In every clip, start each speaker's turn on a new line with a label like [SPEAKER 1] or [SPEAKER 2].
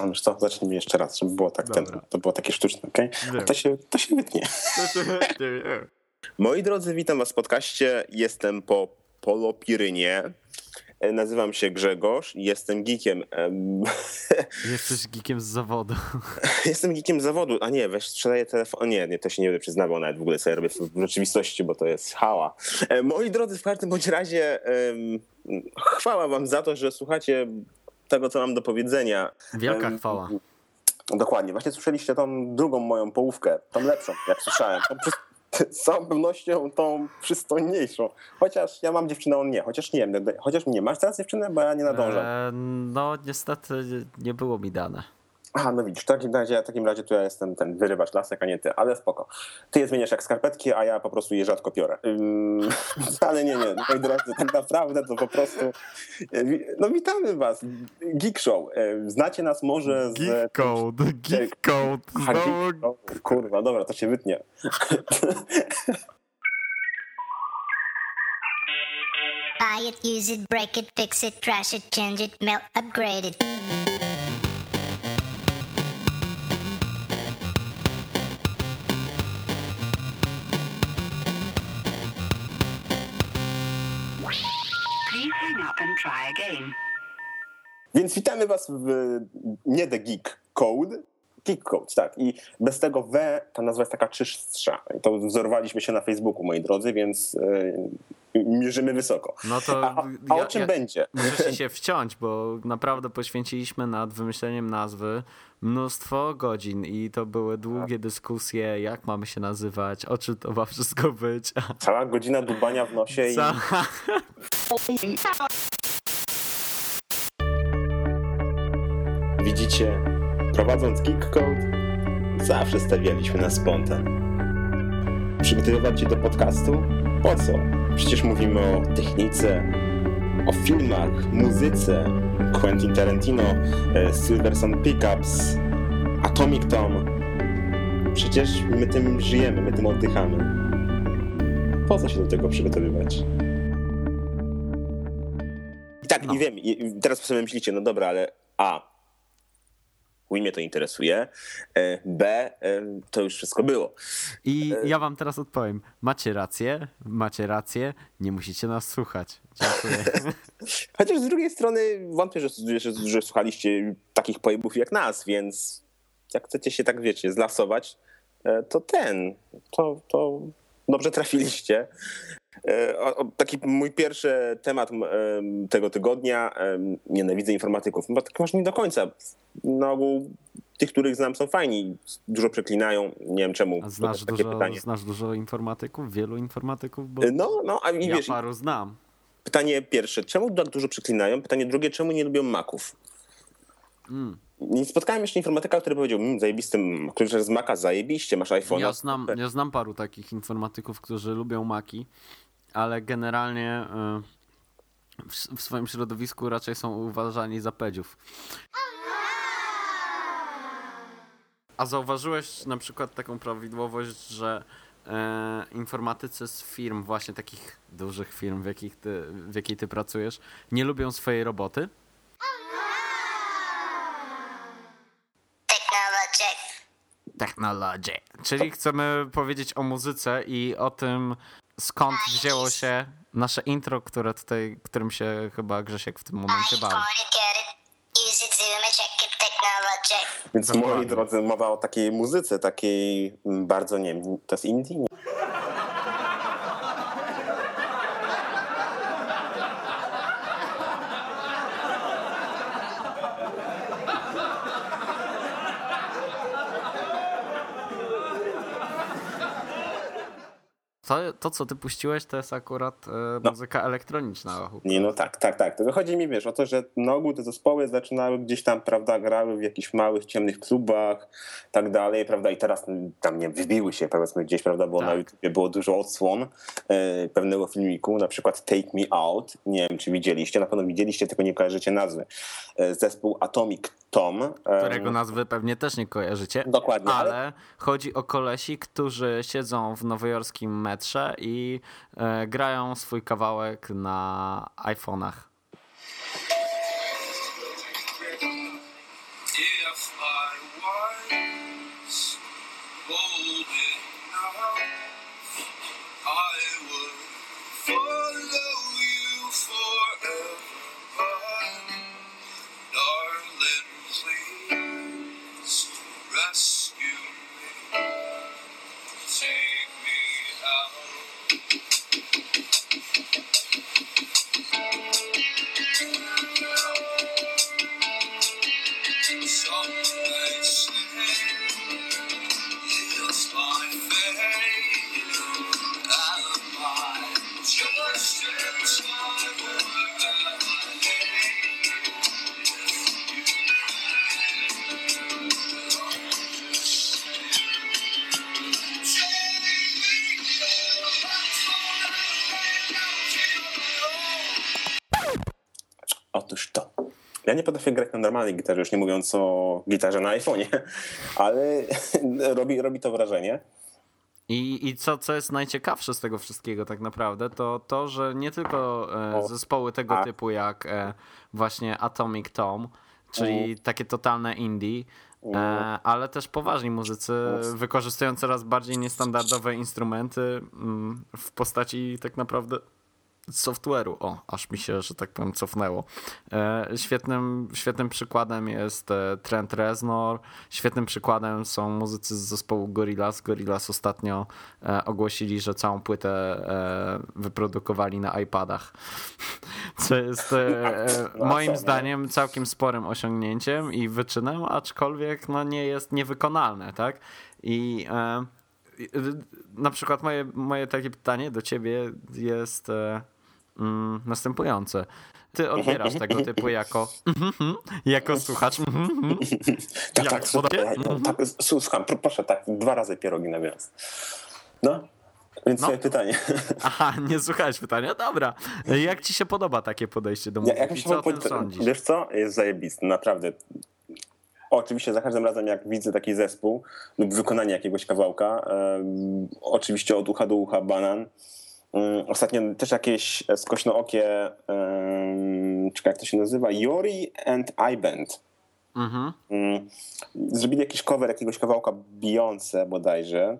[SPEAKER 1] A wiesz co, zacznijmy jeszcze raz, żeby było tak ten, to było takie sztuczne, okej? Okay? To się, to się wytnie. Moi drodzy, witam was w podcaście. Jestem po Polopirynie. E, nazywam się Grzegorz i jestem geekiem.
[SPEAKER 2] Jesteś geekiem z zawodu.
[SPEAKER 1] Jestem geekiem z zawodu. A nie, weź sprzedaję telefon. Nie, nie, to się nie będę przyznawał nawet w ogóle, co ja robię w rzeczywistości, bo to jest hała. E, moi drodzy, w każdym bądź razie chwała wam za to, że słuchacie tego, co mam do powiedzenia.
[SPEAKER 2] Wielka chwała.
[SPEAKER 1] Dokładnie. Właśnie słyszeliście tą drugą moją połówkę, tą lepszą, jak słyszałem. Tą z całą pewnością tą przystojniejszą. Chociaż ja mam dziewczynę, on nie. Chociaż nie wiem, chociaż nie. Masz teraz dziewczynę, bo ja nie nadążam. Eee,
[SPEAKER 2] no niestety nie było mi dane.
[SPEAKER 1] Aha, no widzisz, w takim razie, w takim razie to ja jestem ten wyrywacz lasek, a nie ty, ale spoko. Ty je zmieniasz jak skarpetki, a ja po prostu je rzadko piorę. Ym, ale nie, nie, moi drodzy, tak naprawdę to po prostu... No witamy was, Geek Show. Znacie nas może z...
[SPEAKER 2] Geek Code, Geek Code. Znowu...
[SPEAKER 1] Kurwa, dobra, to się wytnie. Buy it, use it, break it, fix it, trash it, change it, melt, upgrade it. Try again. Więc witamy Was w nie The Geek Code, Geek Code, tak. I bez tego W ta nazwa jest taka czystsza. I to wzorowaliśmy się na Facebooku, moi drodzy, więc yy, mierzymy wysoko. No to a, a ja, o czym ja, będzie?
[SPEAKER 2] Muszę się wciąć, bo naprawdę poświęciliśmy nad wymyśleniem nazwy mnóstwo godzin i to były długie dyskusje, jak mamy się nazywać, o czym to ma wszystko być.
[SPEAKER 1] Cała godzina dubania w nosie i... Widzicie, prowadząc Geek Code, zawsze stawialiśmy na spontan. Przygotowywać się do podcastu? Po co? Przecież mówimy o technice, o filmach, muzyce, Quentin Tarantino, e, Silverson Pickups, Atomic Tom. Przecież my tym żyjemy, my tym oddychamy. Po co się do tego przygotowywać? I tak, no. i wiem, i teraz sobie myślicie, no dobra, ale A, chuj mnie to interesuje. E, B, e, to już wszystko było.
[SPEAKER 2] I e, ja wam teraz odpowiem. Macie rację, macie rację, nie musicie nas słuchać. Dziękuję.
[SPEAKER 1] Chociaż z drugiej strony wątpię, że, że, że słuchaliście takich pojebów jak nas, więc jak chcecie się tak, wiecie, zlasować, to ten, to, to dobrze trafiliście. E, taki mój pierwszy temat tego tygodnia. Nienawidzę informatyków. No, tak może nie do końca. Na ogół tych, których znam, są fajni. Dużo przeklinają. Nie wiem czemu.
[SPEAKER 2] A znasz, dużo, pytanie. znasz dużo informatyków? Wielu informatyków? Bo
[SPEAKER 1] no, no, a
[SPEAKER 2] ja
[SPEAKER 1] wiesz,
[SPEAKER 2] paru znam.
[SPEAKER 1] Pytanie pierwsze, czemu tak dużo przeklinają? Pytanie drugie, czemu nie lubią maków? Mm. Nie spotkałem jeszcze informatyka, który powiedział, mmm, zajebisty, klucze z Maca, zajebiście, masz iPhone.
[SPEAKER 2] Ja znam, ja znam paru takich informatyków, którzy lubią Maki ale generalnie y, w swoim środowisku raczej są uważani za pedziów. A zauważyłeś na przykład taką prawidłowość, że e, informatycy z firm, właśnie takich dużych firm, w, jakich ty, w jakiej ty pracujesz, nie lubią swojej roboty? Technology. Czyli chcemy powiedzieć o muzyce i o tym, skąd wzięło się nasze intro, które tutaj, którym się chyba Grzesiek w tym momencie bawi.
[SPEAKER 1] Więc moi drodzy, mowa o takiej muzyce, takiej bardzo, nie wiem, to jest indie?
[SPEAKER 2] To, to, co ty puściłeś, to jest akurat e, no. muzyka elektroniczna.
[SPEAKER 1] Nie, no tak, tak, tak. To chodzi mi, wiesz, o to, że na ogół te zespoły zaczynały gdzieś tam, prawda, grały w jakichś małych, ciemnych klubach, tak dalej, prawda, i teraz tam, nie wybiły się, powiedzmy, gdzieś, prawda, bo tak. na YouTube było dużo odsłon e, pewnego filmiku, na przykład Take Me Out, nie wiem, czy widzieliście, na pewno widzieliście, tylko nie kojarzycie nazwy. E, zespół Atomic Tom.
[SPEAKER 2] Którego nazwy pewnie też nie kojarzycie.
[SPEAKER 1] Dokładnie.
[SPEAKER 2] Ale, ale chodzi o kolesi, którzy siedzą w nowojorskim metrze metrze i e, grają swój kawałek na iPhone'ach.
[SPEAKER 1] Ja nie potrafię grać na normalnej gitarze, już nie mówiąc o gitarze na iPhone'ie, ale robi, robi to wrażenie.
[SPEAKER 2] I, I co, co jest najciekawsze z tego wszystkiego tak naprawdę, to to, że nie tylko e, zespoły tego
[SPEAKER 1] A.
[SPEAKER 2] typu jak e, właśnie Atomic Tom, czyli takie totalne indie, e, ale też poważni muzycy wykorzystują coraz bardziej niestandardowe instrumenty mm, w postaci tak naprawdę software'u. O, aż mi się, że tak powiem, cofnęło. E, świetnym, świetnym przykładem jest e, Trent Reznor. Świetnym przykładem są muzycy z zespołu Gorillaz. Gorillaz ostatnio e, ogłosili, że całą płytę wyprodukowali na iPadach. Co jest moim zdaniem całkiem sporym osiągnięciem i wyczynem, aczkolwiek no, nie jest niewykonalne, tak? I e, na przykład moje, moje takie pytanie do ciebie jest mm, następujące. Ty odbierasz tego typu jako mhm, jako słuchacz. mhm, mhm.
[SPEAKER 1] Tak,
[SPEAKER 2] Jak,
[SPEAKER 1] tak, tak, tak, słucham, pro- proszę, tak, dwa razy pierogi na miast. No, więc
[SPEAKER 2] No.
[SPEAKER 1] pytanie.
[SPEAKER 2] Aha, nie słuchałeś pytania? Dobra. Jak ci się podoba takie podejście do
[SPEAKER 1] Ja,
[SPEAKER 2] muzyki?
[SPEAKER 1] jak mi się
[SPEAKER 2] Co
[SPEAKER 1] podoba-
[SPEAKER 2] sądzisz?
[SPEAKER 1] Wiesz co? Jest zajebisty, naprawdę. Oczywiście za każdym razem, jak widzę taki zespół lub wykonanie jakiegoś kawałka, em, oczywiście od ucha do ucha banan. Um, ostatnio też jakieś skośnookie, um, czekaj, jak to się nazywa? Yori and iBand.
[SPEAKER 2] Mhm.
[SPEAKER 1] Mm, Zrobili jakiś cover jakiegoś kawałka Beyoncé bodajże.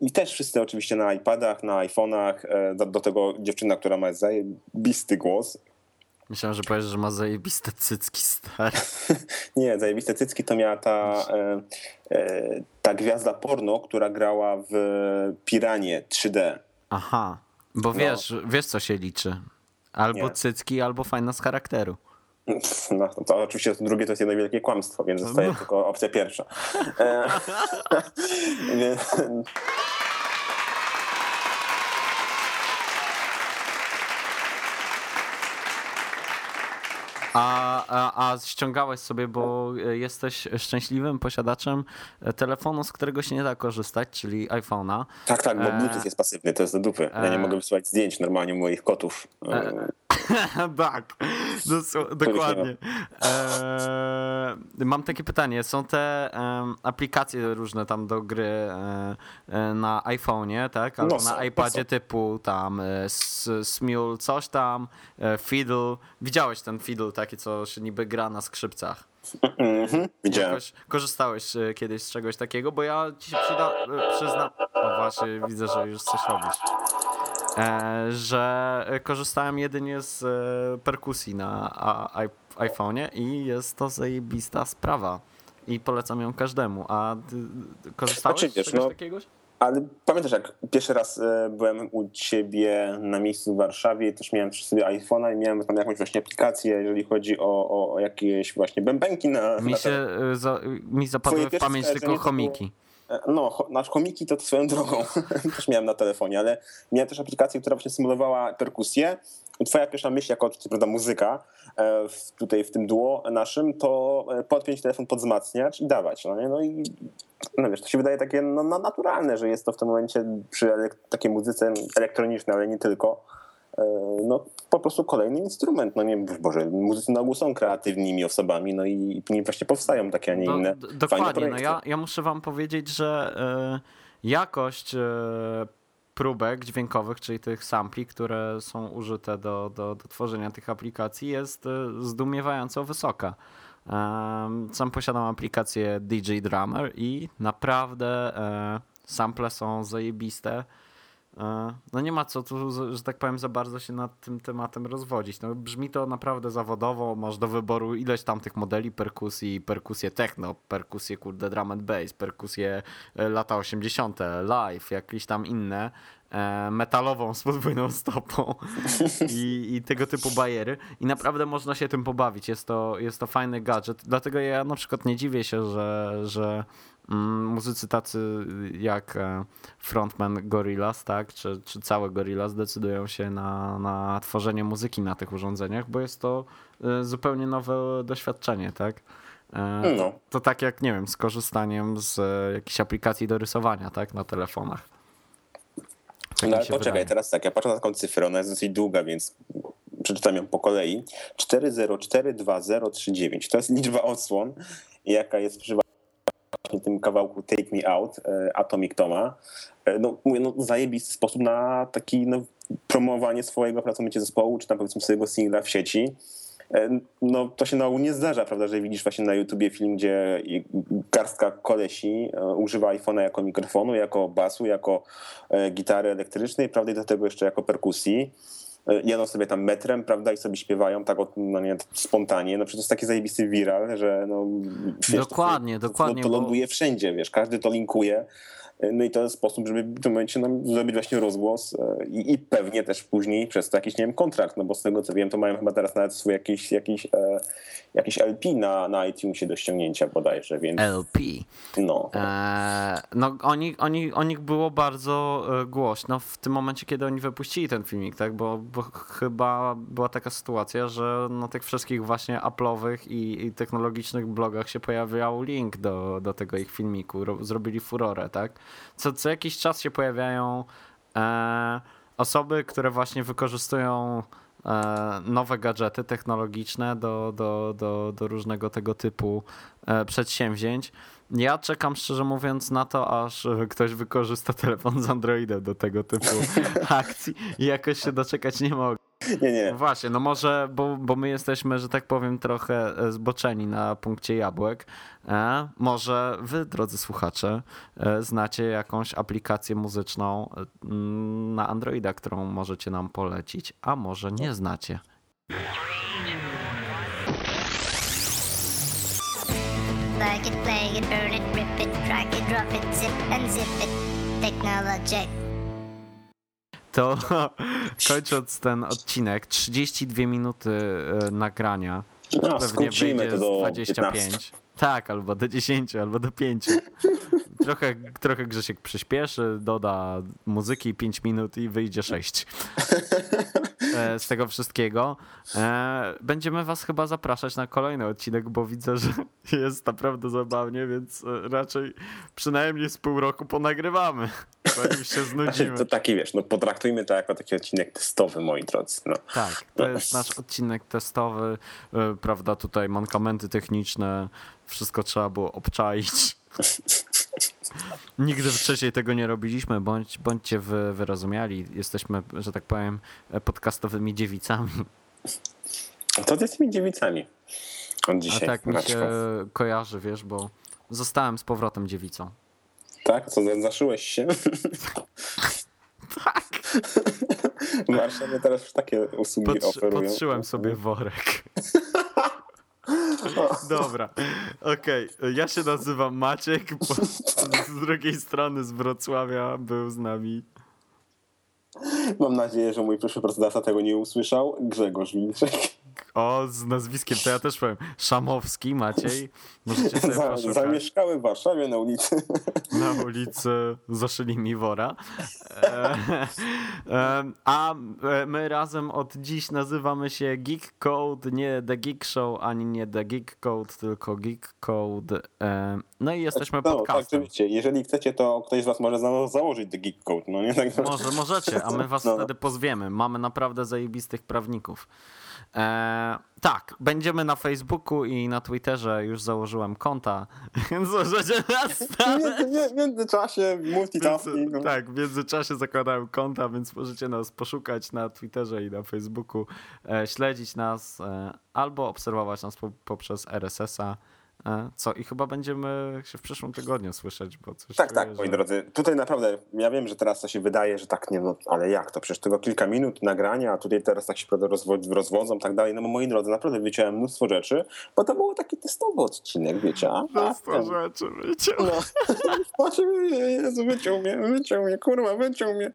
[SPEAKER 3] I
[SPEAKER 1] też wszyscy oczywiście na iPadach, na iPhone'ach. e, Do, do tego dziewczyna, która ma zajebisty głos.
[SPEAKER 2] Myślałem, że powiesz, że ma zajebiste cycki stare.
[SPEAKER 1] Nie, zajebiste cycki to miała ta, e, e, ta gwiazda porno, która grała w Piranie 3D.
[SPEAKER 2] Aha. Bo wiesz, wiesz co się liczy. Albo
[SPEAKER 1] Nie.
[SPEAKER 2] cycki, albo fajna z charakteru.
[SPEAKER 1] No, to oczywiście to drugie to jest jedno wielkie kłamstwo, więc zostaje tylko opcja pierwsza. E, więc,
[SPEAKER 2] A, a, a ściągałeś sobie, bo e, jesteś szczęśliwym posiadaczem e, telefonu, z którego się nie da korzystać, czyli iPhone'a.
[SPEAKER 1] tak, tak, bo
[SPEAKER 2] E,
[SPEAKER 1] Bluetooth jest pasywny, to jest do dupy. Ja nie
[SPEAKER 2] e,
[SPEAKER 1] mogę wysyłać zdjęć normalnie moich kotów. E,
[SPEAKER 2] tak, dokładnie. Eee, mam takie pytanie. Są te aplikacje różne tam do gry e, e, na iPhone'ie, tak? Albo
[SPEAKER 1] No
[SPEAKER 2] na iPadzie typu tam e, Smule coś tam, e, Fiddle. Widziałeś ten Fiddle taki, co się niby gra na skrzypcach.
[SPEAKER 1] mhm, widziałem.
[SPEAKER 2] Jakoś korzystałeś e, kiedyś z czegoś takiego, bo ja ci się przyda, przyznam. O właśnie, widzę, że już coś robisz. E, że korzystałem jedynie z e, perkusji na iPhone'ie i jest to zajebista sprawa. I polecam ją każdemu. A korzystałeś z czegoś
[SPEAKER 1] no,
[SPEAKER 2] takiego?
[SPEAKER 1] Ale pamiętasz, jak pierwszy raz e, byłem u ciebie na miejscu w Warszawie, też miałem przy sobie iPhone'a i miałem tam jakąś właśnie aplikację, jeżeli chodzi o, o, o jakieś właśnie bębenki na...
[SPEAKER 2] Mi
[SPEAKER 1] na
[SPEAKER 2] się za, mi zapadły w pamięć tylko chomiki.
[SPEAKER 1] E, No, cho- nasz komiki to swoją drogą też miałem na telefonie, ale miałem też aplikację, która właśnie symulowała perkusję. Twoja pierwsza myśl, jako prawda, muzyka, e, w, tutaj w tym duo naszym, to e, podpiąć telefon pod i dawać. No, nie? no i no wiesz, to się wydaje takie no, no, naturalne, że jest to w tym momencie przy elek- takiej muzyce elektronicznej, ale nie tylko. e, No, po prostu kolejny instrument. No nie Boże, muzycy na ogół są kreatywnymi osobami, no i i właśnie powstają takie, a nie inne.
[SPEAKER 2] dokładnie. No ja, ja muszę wam powiedzieć, że e, jakość e, próbek dźwiękowych, czyli tych sampli, które są użyte do, do, do tworzenia tych aplikacji, jest e, zdumiewająco wysoka. Sam posiadam aplikację DJ Drummer i naprawdę sample są zajebiste. E, No nie ma co tu, że tak powiem, za bardzo się nad tym tematem rozwodzić. No, brzmi to naprawdę zawodowo, masz do wyboru ileś tam tych modeli perkusji, perkusję techno, perkusję kurde drum and bass, perkusję e, lata 80., live, jakieś tam inne, e, metalową z podwójną stopą i, i tego typu bajery i naprawdę można się tym pobawić. Jest to, jest to fajny gadżet, dlatego ja na przykład nie dziwię się, że, że muzycy tacy jak e, frontman Gorillaz, tak, czy, czy całe Gorillaz decydują się na, na tworzenie muzyki na tych urządzeniach, bo jest to e, zupełnie nowe doświadczenie, tak. E,
[SPEAKER 1] No.
[SPEAKER 2] To tak jak, nie wiem, z korzystaniem z e, jakichś aplikacji do rysowania, tak, na telefonach. Tak
[SPEAKER 1] No ale poczekaj,
[SPEAKER 2] wydaje.
[SPEAKER 1] teraz tak, ja patrzę na taką cyfrę, ona jest dosyć długa, więc przeczytam ją po kolei. 404239 to jest liczba odsłon, jaka jest przy właśnie tym kawałku Take Me Out e, Atomic Toma. E, No, mówię, no zajebisty sposób na taki no, promowanie swojego pracownicie zespołu, czy tam powiedzmy swojego singla w sieci. E, No to się na ogół nie zdarza, prawda, że widzisz właśnie na YouTubie film, gdzie garstka kolesi używa iPhone'a jako mikrofonu, jako basu, jako gitary elektrycznej, prawda, i do tego jeszcze jako perkusji. E, Jadą sobie tam metrem, prawda, i sobie śpiewają tak od, no nie, spontanie. No przecież to jest taki zajebisty viral, że no... wiesz,
[SPEAKER 2] Dokładnie,
[SPEAKER 1] to,
[SPEAKER 2] dokładnie,
[SPEAKER 1] To, to
[SPEAKER 2] bo-
[SPEAKER 1] ląduje wszędzie, wiesz, każdy to linkuje. E, No i to jest sposób, żeby w tym momencie nam zrobić właśnie rozgłos e, i, i pewnie też później przez to jakiś, nie wiem, kontrakt, no bo z tego co wiem, to mają chyba teraz nawet swój jakiś, jakiś, e, jakiś LP na, na iTunesie do ściągnięcia bodajże, więc
[SPEAKER 2] LP.
[SPEAKER 1] no.
[SPEAKER 2] Eee, no o nich, o, nich, o nich było bardzo e, głośno w tym momencie, kiedy oni wypuścili ten filmik, tak? Bo, bo chyba była taka sytuacja, że na tych wszystkich właśnie Apple'owych i, i technologicznych blogach się pojawiał link do, do tego ich filmiku. Ro, zrobili furorę, tak? Co, co jakiś czas się pojawiają e, osoby, które właśnie wykorzystują e, nowe gadżety technologiczne do, do, do, do różnego tego typu e, przedsięwzięć. Ja czekam szczerze mówiąc na to, aż ktoś wykorzysta telefon z Androidem do tego typu akcji i jakoś się doczekać nie mogę.
[SPEAKER 1] Nie, nie.
[SPEAKER 2] Właśnie, no może, bo, bo my jesteśmy, że tak powiem, trochę e, zboczeni na punkcie jabłek. E, może wy, drodzy słuchacze, e, znacie jakąś aplikację muzyczną e, na Androida, którą możecie nam polecić, a może nie znacie.
[SPEAKER 3] Plug it, play it, burn it, rip it, drag it, drop it, zip and zip it. Technologic.
[SPEAKER 2] To kończąc ten odcinek, 32 minuty e, nagrania.
[SPEAKER 1] No,
[SPEAKER 2] Pewnie
[SPEAKER 1] skrócimy to do
[SPEAKER 2] 25.
[SPEAKER 1] 15.
[SPEAKER 2] Tak, albo do 10, albo do 5. Trochę, trochę Grzesiek przyspieszy, doda muzyki 5 minut i wyjdzie 6 e, z tego wszystkiego. E, Będziemy was chyba zapraszać na kolejny odcinek, bo widzę, że jest naprawdę zabawnie, więc e, raczej przynajmniej z pół roku ponagrywamy, zanim się znudzimy.
[SPEAKER 1] To taki, wiesz, no potraktujmy to jako taki odcinek testowy, moi drodzy. No.
[SPEAKER 2] Tak, to jest nasz odcinek testowy, prawda, tutaj mankamenty techniczne, wszystko trzeba było obczaić. Nigdy wcześniej tego nie robiliśmy, bądź, bądźcie wy, wyrozumiali. Jesteśmy, że tak powiem, podcastowymi dziewicami.
[SPEAKER 1] To z tymi dziewicami od
[SPEAKER 2] A
[SPEAKER 1] dzisiaj.
[SPEAKER 2] tak mi się kojarzy, wiesz, bo zostałem z powrotem dziewicą.
[SPEAKER 1] Tak? Co, zaszyłeś się?
[SPEAKER 2] Tak.
[SPEAKER 1] W Warszawie teraz już takie usługi
[SPEAKER 2] Podszy,
[SPEAKER 1] oferują.
[SPEAKER 2] podszyłem sobie worek. Dobra, okej. Ja się nazywam Maciek, bo z drugiej strony z Wrocławia był z nami
[SPEAKER 1] Mam nadzieję, że mój przyszły pracodawca tego nie usłyszał. Grzegorz Wilczek.
[SPEAKER 2] O, z nazwiskiem to ja też powiem. Szamowski Maciej. Możecie sobie
[SPEAKER 1] Za, zamieszkały w Warszawie na ulicy.
[SPEAKER 2] na ulicy Zaszyli Miwora. E, e, a e, my razem od dziś nazywamy się Geek Code, nie The Geek Show, ani nie The Geek Code, tylko Geek Code. E, no i jesteśmy
[SPEAKER 1] No, tak,
[SPEAKER 2] podcastem.
[SPEAKER 1] oczywiście. Jeżeli chcecie, to ktoś z was może za- założyć The Geek Code, no nie? Tak,
[SPEAKER 2] Może możecie, a my was
[SPEAKER 1] No.
[SPEAKER 2] wtedy pozwiemy. Mamy naprawdę zajebistych prawników. E, tak, będziemy na Facebooku i na Twitterze. Już założyłem konta, więc możecie nas
[SPEAKER 1] W międzyczasie multitasking.
[SPEAKER 2] Więc, tak, w międzyczasie zakładałem konta, więc możecie nas poszukać na Twitterze i na Facebooku, e, śledzić nas e, albo obserwować nas po, poprzez RSS-a. E, co i chyba będziemy się w przyszłym tygodniu słyszeć, bo coś
[SPEAKER 1] Tak, tak,
[SPEAKER 2] że-
[SPEAKER 1] moi drodzy. Tutaj naprawdę, ja wiem, że teraz to się wydaje, że tak, nie no, ale jak to? Przecież tylko kilka minut nagrania, a tutaj teraz tak się prawda, rozwo- rozwodzą i tak dalej. No bo moi drodzy, naprawdę wyciąłem mnóstwo rzeczy, bo to był taki testowy odcinek, wiecie, a?
[SPEAKER 2] Mnóstwo
[SPEAKER 1] ten-
[SPEAKER 2] rzeczy, wiecie.
[SPEAKER 1] No, Jezu, wyciął mnie, wyciął mnie, kurwa, wyciął mnie.